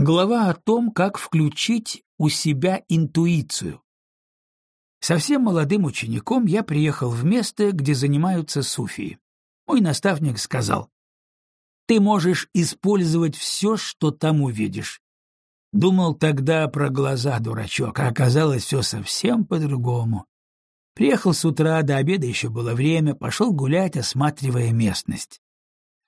Глава о том, как включить у себя интуицию. Совсем молодым учеником я приехал в место, где занимаются суфии. Мой наставник сказал, «Ты можешь использовать все, что там увидишь». Думал тогда про глаза, дурачок, а оказалось все совсем по-другому. Приехал с утра, до обеда еще было время, пошел гулять, осматривая местность.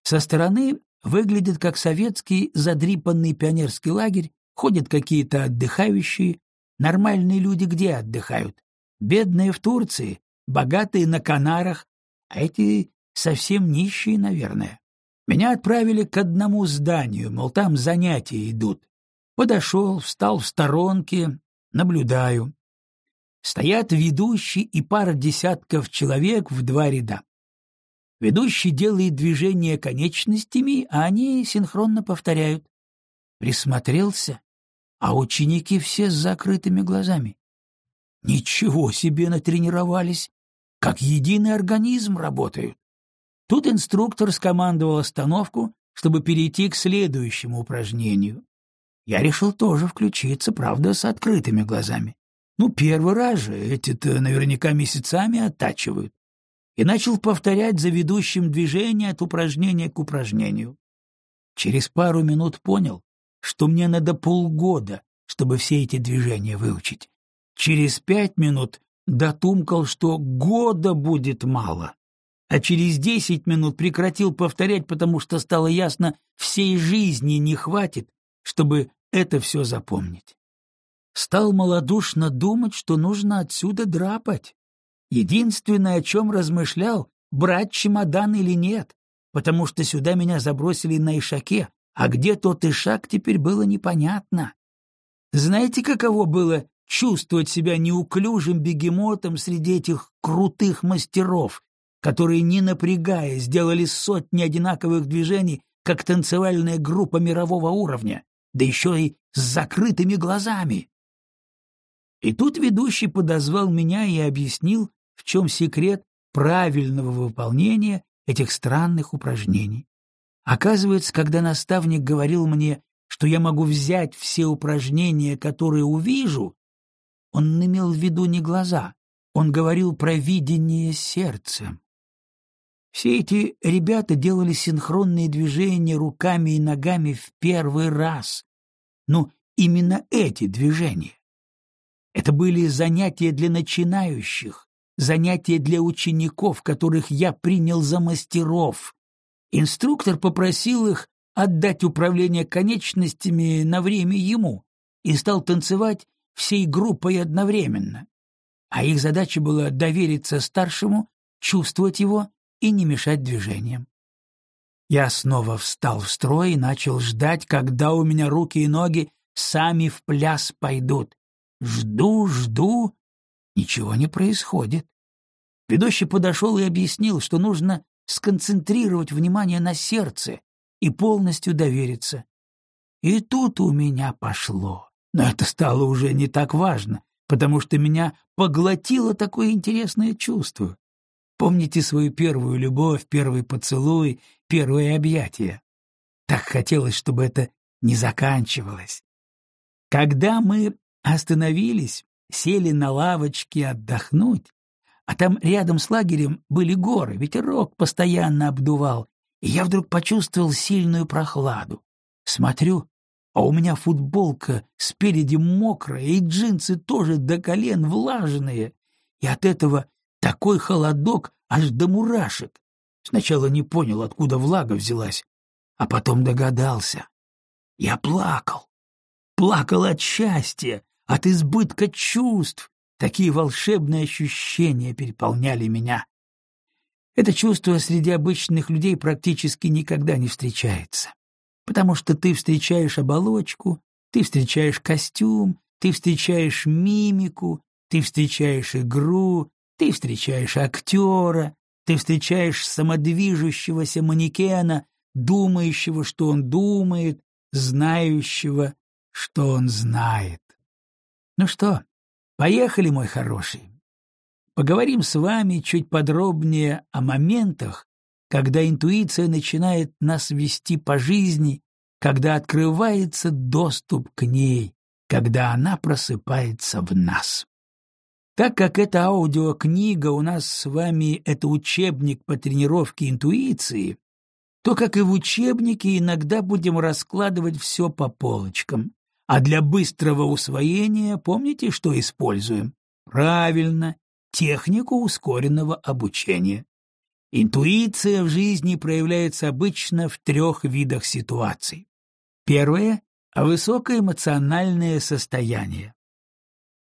Со стороны выглядит как советский задрипанный пионерский лагерь, ходят какие-то отдыхающие. Нормальные люди где отдыхают? Бедные в Турции, богатые на Канарах, а эти совсем нищие, наверное. Меня отправили к одному зданию, мол, там занятия идут. Подошел, встал в сторонке, наблюдаю. Стоят ведущий и пара десятков человек в два ряда. Ведущий делает движение конечностями, а они синхронно повторяют. Присмотрелся, а ученики все с закрытыми глазами. Ничего себе натренировались! Как единый организм работают. Тут инструктор скомандовал остановку, чтобы перейти к следующему упражнению. Я решил тоже включиться, правда, с открытыми глазами. Ну, первый раз же, эти-то наверняка месяцами оттачивают и начал повторять за ведущим движение от упражнения к упражнению. Через пару минут понял, что мне надо полгода, чтобы все эти движения выучить. Через пять минут дотумкал, что года будет мало. А через десять минут прекратил повторять, потому что стало ясно, всей жизни не хватит, чтобы это все запомнить. Стал малодушно думать, что нужно отсюда драпать. Единственное, о чем размышлял, брать чемодан или нет, потому что сюда меня забросили на Ишаке, а где тот Ишак теперь было непонятно. Знаете, каково было чувствовать себя неуклюжим бегемотом среди этих крутых мастеров, которые, не напрягая, сделали сотни одинаковых движений, как танцевальная группа мирового уровня, да еще и с закрытыми глазами. И тут ведущий подозвал меня и объяснил, в чем секрет правильного выполнения этих странных упражнений. Оказывается, когда наставник говорил мне, что я могу взять все упражнения, которые увижу, он имел в виду не глаза, он говорил про видение сердцем. Все эти ребята делали синхронные движения руками и ногами в первый раз. Ну, именно эти движения. Это были занятия для начинающих, занятия для учеников, которых я принял за мастеров. Инструктор попросил их отдать управление конечностями на время ему и стал танцевать всей группой одновременно. А их задача была довериться старшему, чувствовать его и не мешать движениям. Я снова встал в строй и начал ждать, когда у меня руки и ноги сами в пляс пойдут. Жду, жду, ничего не происходит. Ведущий подошел и объяснил, что нужно сконцентрировать внимание на сердце и полностью довериться. И тут у меня пошло. Но это стало уже не так важно, потому что меня поглотило такое интересное чувство. Помните свою первую любовь, первый поцелуй, первое объятие? Так хотелось, чтобы это не заканчивалось. Когда мы остановились, сели на лавочке отдохнуть, а там рядом с лагерем были горы, ветерок постоянно обдувал, и я вдруг почувствовал сильную прохладу. Смотрю, а у меня футболка спереди мокрая, и джинсы тоже до колен влажные, и от этого такой холодок аж до мурашек. Сначала не понял, откуда влага взялась, а потом догадался. Я плакал. Плакал от счастья, от избытка чувств, Такие волшебные ощущения переполняли меня. Это чувство среди обычных людей практически никогда не встречается. Потому что ты встречаешь оболочку, ты встречаешь костюм, ты встречаешь мимику, ты встречаешь игру, ты встречаешь актера, ты встречаешь самодвижущегося манекена, думающего, что он думает, знающего, что он знает. Ну что, Поехали, мой хороший. Поговорим с вами чуть подробнее о моментах, когда интуиция начинает нас вести по жизни когда открывается доступ к ней, когда она просыпается в нас. Так как эта аудиокнига у нас с вами — это учебник по тренировке интуиции, то, как и в учебнике, иногда будем раскладывать все по полочкам. А для быстрого усвоения помните, что используем? Правильно, технику ускоренного обучения. Интуиция в жизни проявляется обычно в трех видах ситуаций. Первое — высокоэмоциональное состояние.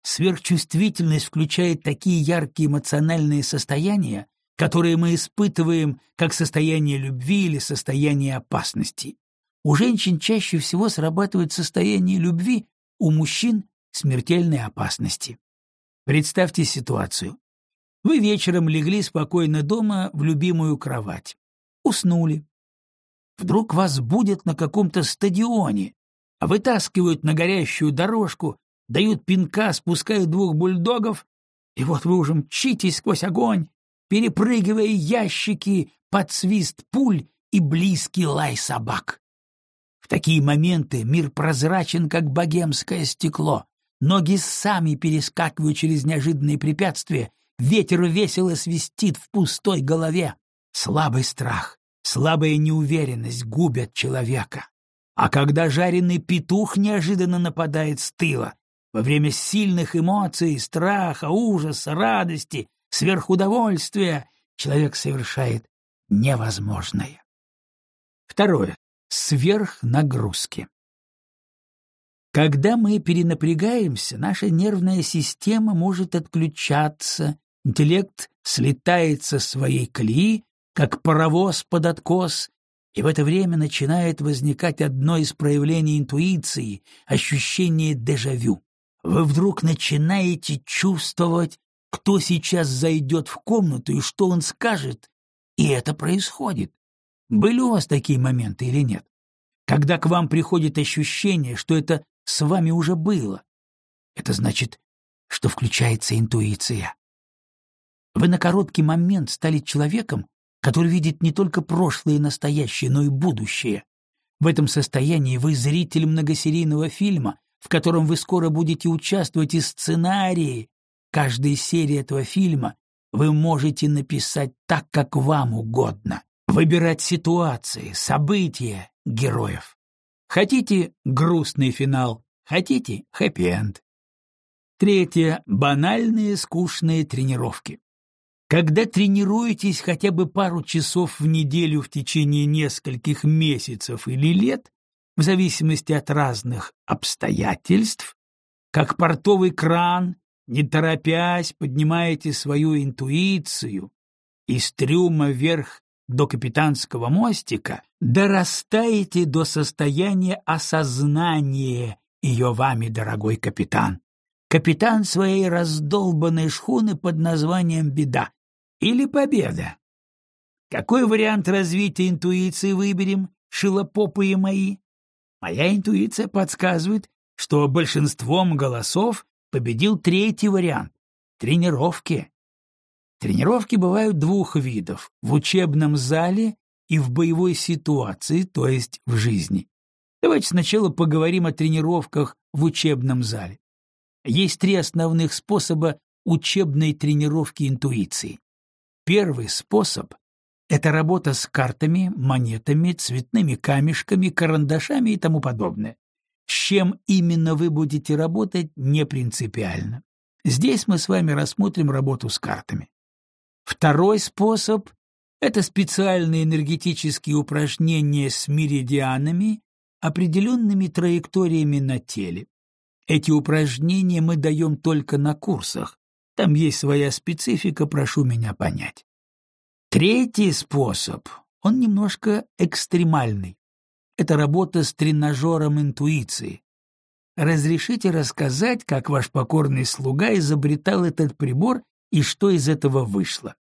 Сверхчувствительность включает такие яркие эмоциональные состояния, которые мы испытываем как состояние любви или состояние опасности. У женщин чаще всего срабатывает состояние любви, у мужчин — смертельной опасности. Представьте ситуацию. Вы вечером легли спокойно дома в любимую кровать. Уснули. Вдруг вас будет на каком-то стадионе, а вытаскивают на горящую дорожку, дают пинка, спускают двух бульдогов, и вот вы уже мчитесь сквозь огонь, перепрыгивая ящики под свист пуль и близкий лай собак. Такие моменты мир прозрачен, как богемское стекло. Ноги сами перескакивают через неожиданные препятствия, ветер весело свистит в пустой голове. Слабый страх, слабая неуверенность губят человека. А когда жареный петух неожиданно нападает с тыла, во время сильных эмоций, страха, ужаса, радости, сверхудовольствия, человек совершает невозможное. Второе. Сверхнагрузки. Когда мы перенапрягаемся, наша нервная система может отключаться, интеллект слетает со своей колеи, как паровоз под откос, и в это время начинает возникать одно из проявлений интуиции — ощущение дежавю. Вы вдруг начинаете чувствовать, кто сейчас зайдет в комнату и что он скажет, и это происходит. Были у вас такие моменты или нет? Когда к вам приходит ощущение, что это с вами уже было, это значит, что включается интуиция. Вы на короткий момент стали человеком, который видит не только прошлое и настоящее, но и будущее. В этом состоянии вы зритель многосерийного фильма, в котором вы скоро будете участвовать и сценарии. Каждой серии этого фильма вы можете написать так, как вам угодно, выбирать ситуации, события, героев. Хотите грустный финал, хотите хэппи-энд. Третье — банальные скучные тренировки. Когда тренируетесь хотя бы пару часов в неделю в течение нескольких месяцев или лет, в зависимости от разных обстоятельств, как портовый кран, не торопясь, поднимаете свою интуицию из трюма вверх до капитанского мостика, дорастаете до состояния осознания ее вами, дорогой капитан. Капитан своей раздолбанной шхуны под названием «Беда» или «Победа». Какой вариант развития интуиции выберем, шилопопые мои? Моя интуиция подсказывает, что большинством голосов победил третий вариант — тренировки. Тренировки бывают двух видов — в учебном зале и в боевой ситуации, то есть в жизни. Давайте сначала поговорим о тренировках в учебном зале. Есть три основных способа учебной тренировки интуиции. Первый способ — это работа с картами, монетами, цветными камешками, карандашами и тому подобное. С чем именно вы будете работать, не принципиально. Здесь мы с вами рассмотрим работу с картами. Второй способ — это специальные энергетические упражнения с меридианами, определенными траекториями на теле. Эти упражнения мы даем только на курсах, там есть своя специфика, прошу меня понять. Третий способ, он немножко экстремальный. Это работа с тренажером интуиции. Разрешите рассказать, как ваш покорный слуга изобретал этот прибор и что из этого вышло.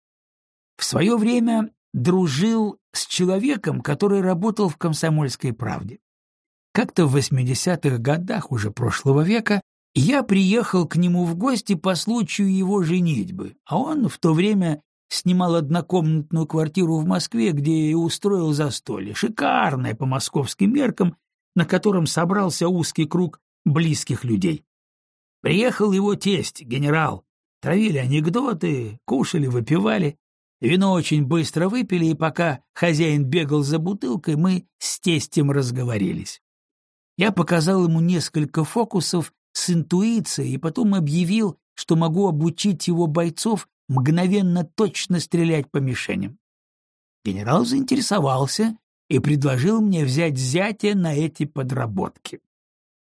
В свое время дружил с человеком, который работал в «Комсомольской правде». Как-то в 80-х годах уже прошлого века я приехал к нему в гости по случаю его женитьбы, а он в то время снимал однокомнатную квартиру в Москве, где и устроил застолье, шикарное по московским меркам, на котором собрался узкий круг близких людей. Приехал его тесть, генерал. Травили анекдоты, кушали, выпивали. Вино очень быстро выпили, и пока хозяин бегал за бутылкой, мы с тестем разговорились. Я показал ему несколько фокусов с интуицией и потом объявил, что могу обучить его бойцов мгновенно точно стрелять по мишеням. Генерал заинтересовался и предложил мне взять зятя на эти подработки.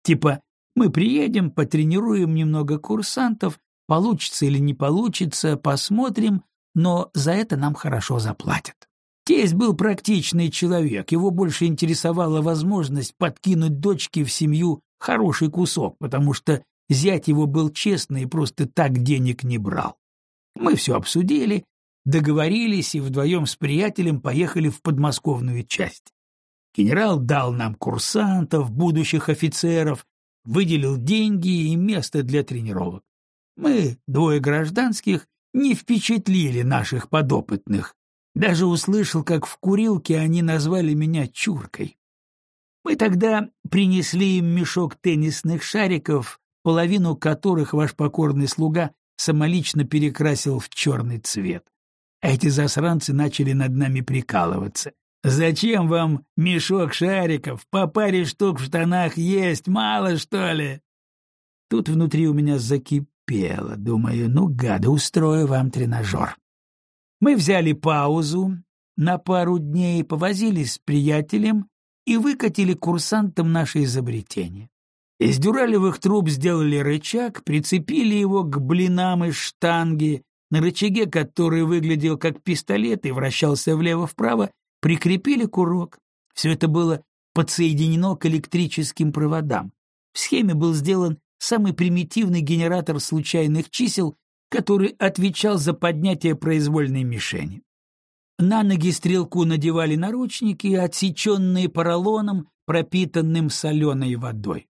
Типа, мы приедем, потренируем немного курсантов, получится или не получится, посмотрим, но за это нам хорошо заплатят. Тесть был практичный человек, его больше интересовала возможность подкинуть дочке в семью хороший кусок, потому что зять его был честный и просто так денег не брал. Мы все обсудили, договорились и вдвоем с приятелем поехали в подмосковную часть. Генерал дал нам курсантов, будущих офицеров, выделил деньги и место для тренировок. Мы, двое гражданских, не впечатлили наших подопытных. Даже услышал, как в курилке они назвали меня чуркой. Мы тогда принесли им мешок теннисных шариков, половину которых ваш покорный слуга самолично перекрасил в черный цвет. Эти засранцы начали над нами прикалываться. «Зачем вам мешок шариков? По паре штук в штанах есть, мало, что ли?» Тут внутри у меня закипело. Думаю, ну, гады, устрою вам тренажер. Мы взяли паузу на пару дней, повозились с приятелем и выкатили курсантам наше изобретение. Из дюралевых труб сделали рычаг, прицепили его к блинам из штанги, на рычаге, который выглядел как пистолет и вращался влево-вправо, прикрепили курок. Все это было подсоединено к электрическим проводам. В схеме был сделан самый примитивный генератор случайных чисел, который отвечал за поднятие произвольной мишени. На ноги стрелку надевали наручники, отсеченные поролоном, пропитанным соленой водой.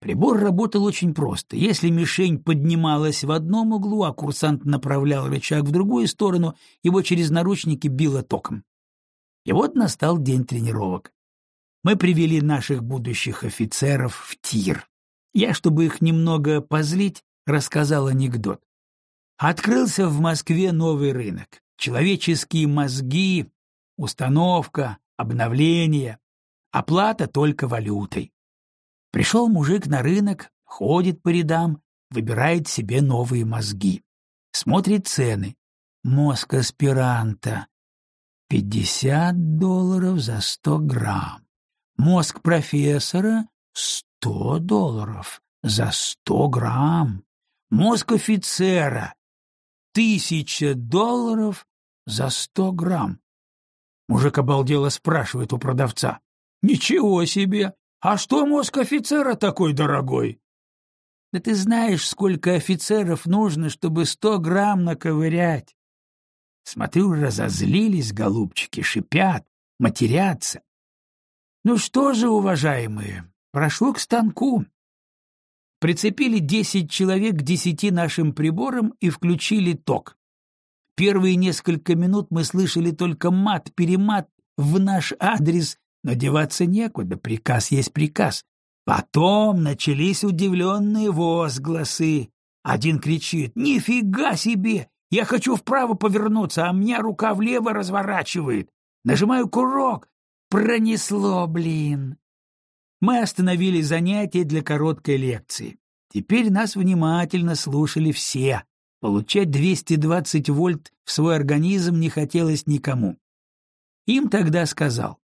Прибор работал очень просто. Если мишень поднималась в одном углу, а курсант направлял рычаг в другую сторону, его через наручники било током. И вот настал день тренировок. Мы привели наших будущих офицеров в тир. Я, чтобы их немного позлить, рассказал анекдот. Открылся в Москве новый рынок. Человеческие мозги, установка, обновление, оплата только валютой. Пришел мужик на рынок, ходит по рядам, выбирает себе новые мозги. Смотрит цены. Мозг аспиранта — пятьдесят долларов за сто грамм. Мозг профессора — сто долларов за сто грамм. Мозг офицера — тысяча долларов за сто грамм. Мужик обалдело спрашивает у продавца. «Ничего себе! А что мозг офицера такой дорогой? Да ты знаешь, сколько офицеров нужно, чтобы сто грамм наковырять. Смотрю, разозлились голубчики, шипят, матерятся. Ну что же, уважаемые, прошу к станку. Прицепили десять человек к десяти нашим приборам и включили ток. Первые несколько минут мы слышали только мат-перемат в наш адрес но деваться некуда, приказ есть приказ. Потом начались удивленные возгласы. Один кричит «Нифига себе! Я хочу вправо повернуться, а меня рука влево разворачивает. Нажимаю курок. Пронесло, блин!» Мы остановили занятие для короткой лекции. Теперь нас внимательно слушали все. Получать 220 вольт в свой организм не хотелось никому. Им тогда сказал,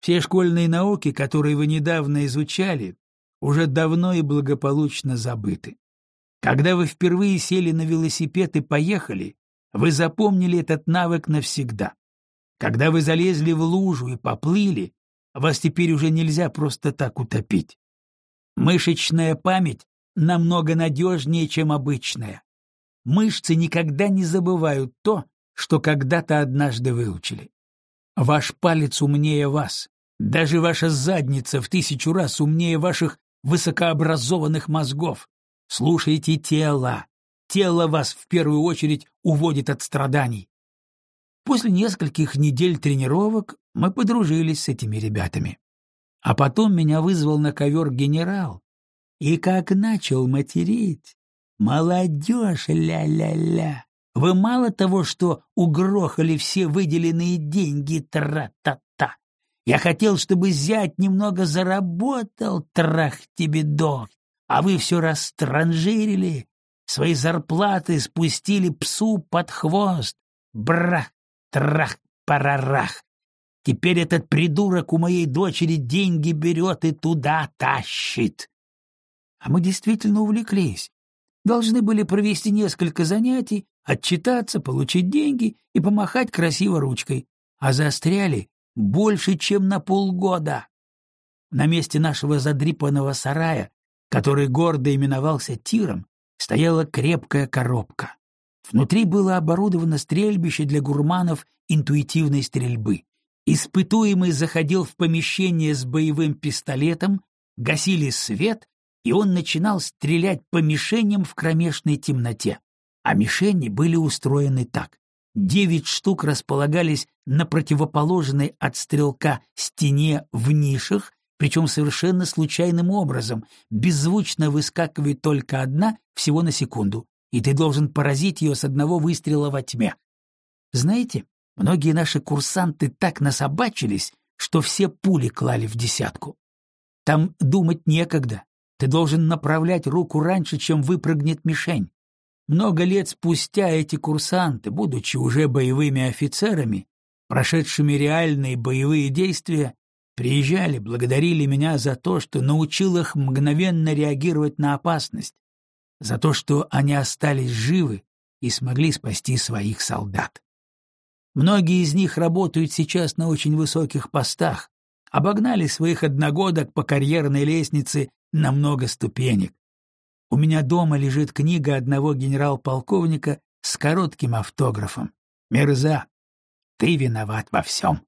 все школьные науки, которые вы недавно изучали, уже давно и благополучно забыты. Когда вы впервые сели на велосипед и поехали, вы запомнили этот навык навсегда. Когда вы залезли в лужу и поплыли, вас теперь уже нельзя просто так утопить. Мышечная память намного надежнее, чем обычная. Мышцы никогда не забывают то, что когда-то однажды выучили. Ваш палец умнее вас. Даже ваша задница в тысячу раз умнее ваших высокообразованных мозгов. Слушайте тело. Тело вас в первую очередь уводит от страданий. После нескольких недель тренировок мы подружились с этими ребятами. А потом меня вызвал на ковер генерал, и как начал материть. Молодежь, ля-ля-ля. Вы мало того, что угрохали все выделенные деньги, тра-та-та. Я хотел, чтобы зять немного заработал, трах тебе дох, а вы все растранжирили, свои зарплаты спустили псу под хвост. Брах, трах, парарах. Теперь этот придурок у моей дочери деньги берет и туда тащит. А мы действительно увлеклись. Должны были провести несколько занятий, отчитаться, получить деньги и помахать красиво ручкой. А застряли больше, чем на полгода. На месте нашего задрипанного сарая, который гордо именовался тиром, стояла крепкая коробка. Внутри было оборудовано стрельбище для гурманов интуитивной стрельбы. Испытуемый заходил в помещение с боевым пистолетом, гасили свет, и он начинал стрелять по мишеням в кромешной темноте. А мишени были устроены так. Девять штук располагались на противоположной от стрелка стене в нишах, причем совершенно случайным образом, беззвучно выскакивает только одна всего на секунду, и ты должен поразить ее с одного выстрела во тьме. Знаете, многие наши курсанты так насобачились, что все пули клали в десятку. Там думать некогда, ты должен направлять руку раньше, чем выпрыгнет мишень. Много лет спустя эти курсанты, будучи уже боевыми офицерами, прошедшими реальные боевые действия, приезжали, благодарили меня за то, что научил их мгновенно реагировать на опасность, за то, что они остались живы и смогли спасти своих солдат. Многие из них работают сейчас на очень высоких постах, обогнали своих одногодок по карьерной лестнице на много ступенек. У меня дома лежит книга одного генерал-полковника с коротким автографом. «Мирза, ты виноват во всем».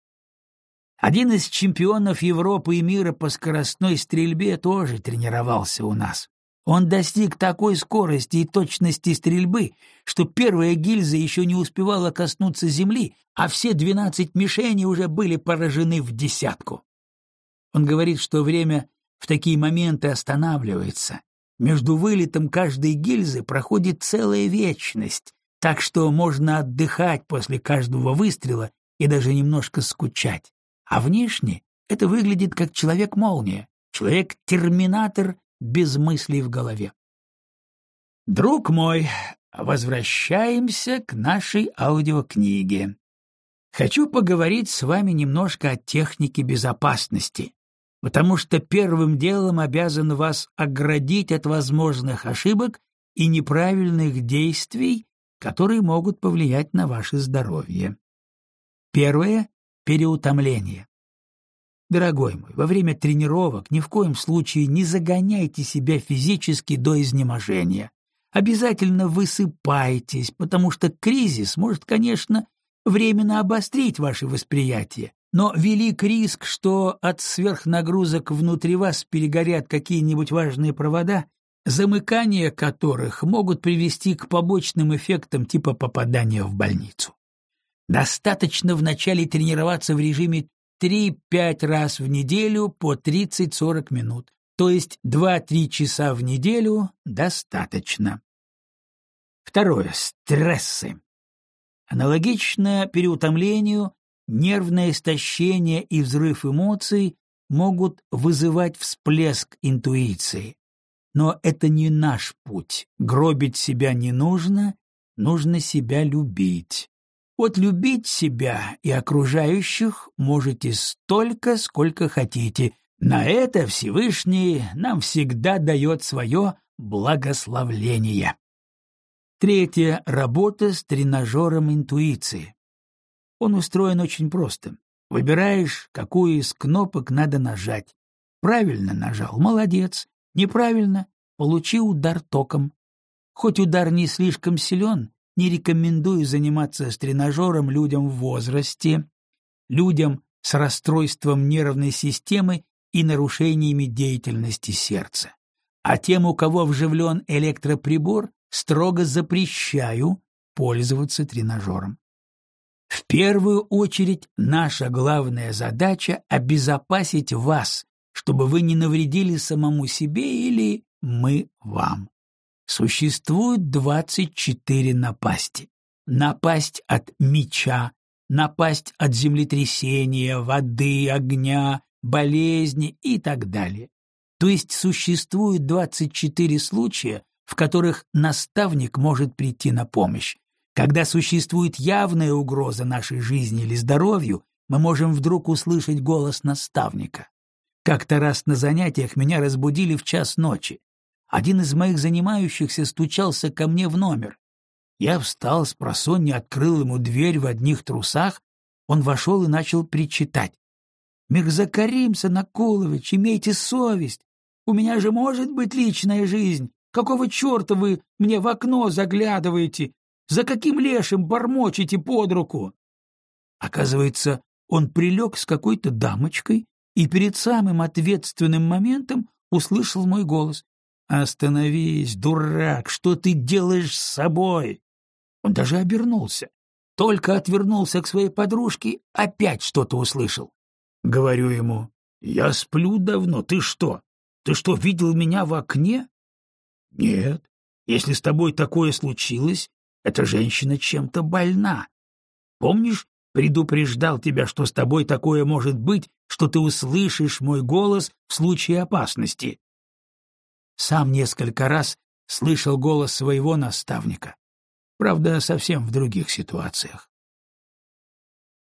Один из чемпионов Европы и мира по скоростной стрельбе тоже тренировался у нас. Он достиг такой скорости и точности стрельбы, что первая гильза еще не успевала коснуться земли, а все двенадцать мишеней уже были поражены в десятку. Он говорит, что время в такие моменты останавливается. Между вылетом каждой гильзы проходит целая вечность, так что можно отдыхать после каждого выстрела и даже немножко скучать. А внешне это выглядит как человек-молния, человек-терминатор без мыслей в голове. Друг мой, возвращаемся к нашей аудиокниге. Хочу поговорить с вами немножко о технике безопасности, потому что первым делом обязан вас оградить от возможных ошибок и неправильных действий, которые могут повлиять на ваше здоровье. Первое — переутомление. Дорогой мой, во время тренировок ни в коем случае не загоняйте себя физически до изнеможения. Обязательно высыпайтесь, потому что кризис может, конечно, временно обострить ваше восприятие, но велик риск, что от сверхнагрузок внутри вас перегорят какие-нибудь важные провода, замыкания которых могут привести к побочным эффектам типа попадания в больницу. Достаточно вначале тренироваться в режиме 3-5 раз в неделю по 30-40 минут, то есть 2-3 часа в неделю достаточно. Второе. Стрессы. Аналогично переутомлению Нервное истощение и взрыв эмоций могут вызывать всплеск интуиции. Но это не наш путь. Гробить себя не нужно, нужно себя любить. Вот любить себя и окружающих можете столько, сколько хотите. На это Всевышний нам всегда дает свое благословление. Третье. Работа с тренажером интуиции. Он устроен очень просто. Выбираешь, какую из кнопок надо нажать. Правильно нажал — молодец. Неправильно — получи удар током. Хоть удар не слишком силен, не рекомендую заниматься с тренажером людям в возрасте, людям с расстройством нервной системы и нарушениями деятельности сердца. А тем, у кого вживлен электроприбор, строго запрещаю пользоваться тренажером. В первую очередь наша главная задача — обезопасить вас, чтобы вы не навредили самому себе или мы вам. Существует 24 напасти. Напасть от меча, напасть от землетрясения, воды, огня, болезни и так далее. То есть существует 24 случая, в которых наставник может прийти на помощь. Когда существует явная угроза нашей жизни или здоровью, мы можем вдруг услышать голос наставника. Как-то раз на занятиях меня разбудили в час ночи. Один из моих занимающихся стучался ко мне в номер. Я встал с просонья, открыл ему дверь в одних трусах, он вошел и начал причитать. «Мирзакарим Санакулович, имейте совесть! У меня же может быть личная жизнь! Какого черта вы мне в окно заглядываете? За каким лешим бормочете под руку?» Оказывается, он прилег с какой-то дамочкой и перед самым ответственным моментом услышал мой голос. «Остановись, дурак! Что ты делаешь с собой?» Он даже обернулся. Только отвернулся к своей подружке, опять что-то услышал. Говорю ему, «Я сплю давно, ты что? Ты что, видел меня в окне?» «Нет. Если с тобой такое случилось, эта женщина чем-то больна. Помнишь, предупреждал тебя, что с тобой такое может быть, что ты услышишь мой голос в случае опасности?» Сам несколько раз слышал голос своего наставника. Правда, совсем в других ситуациях.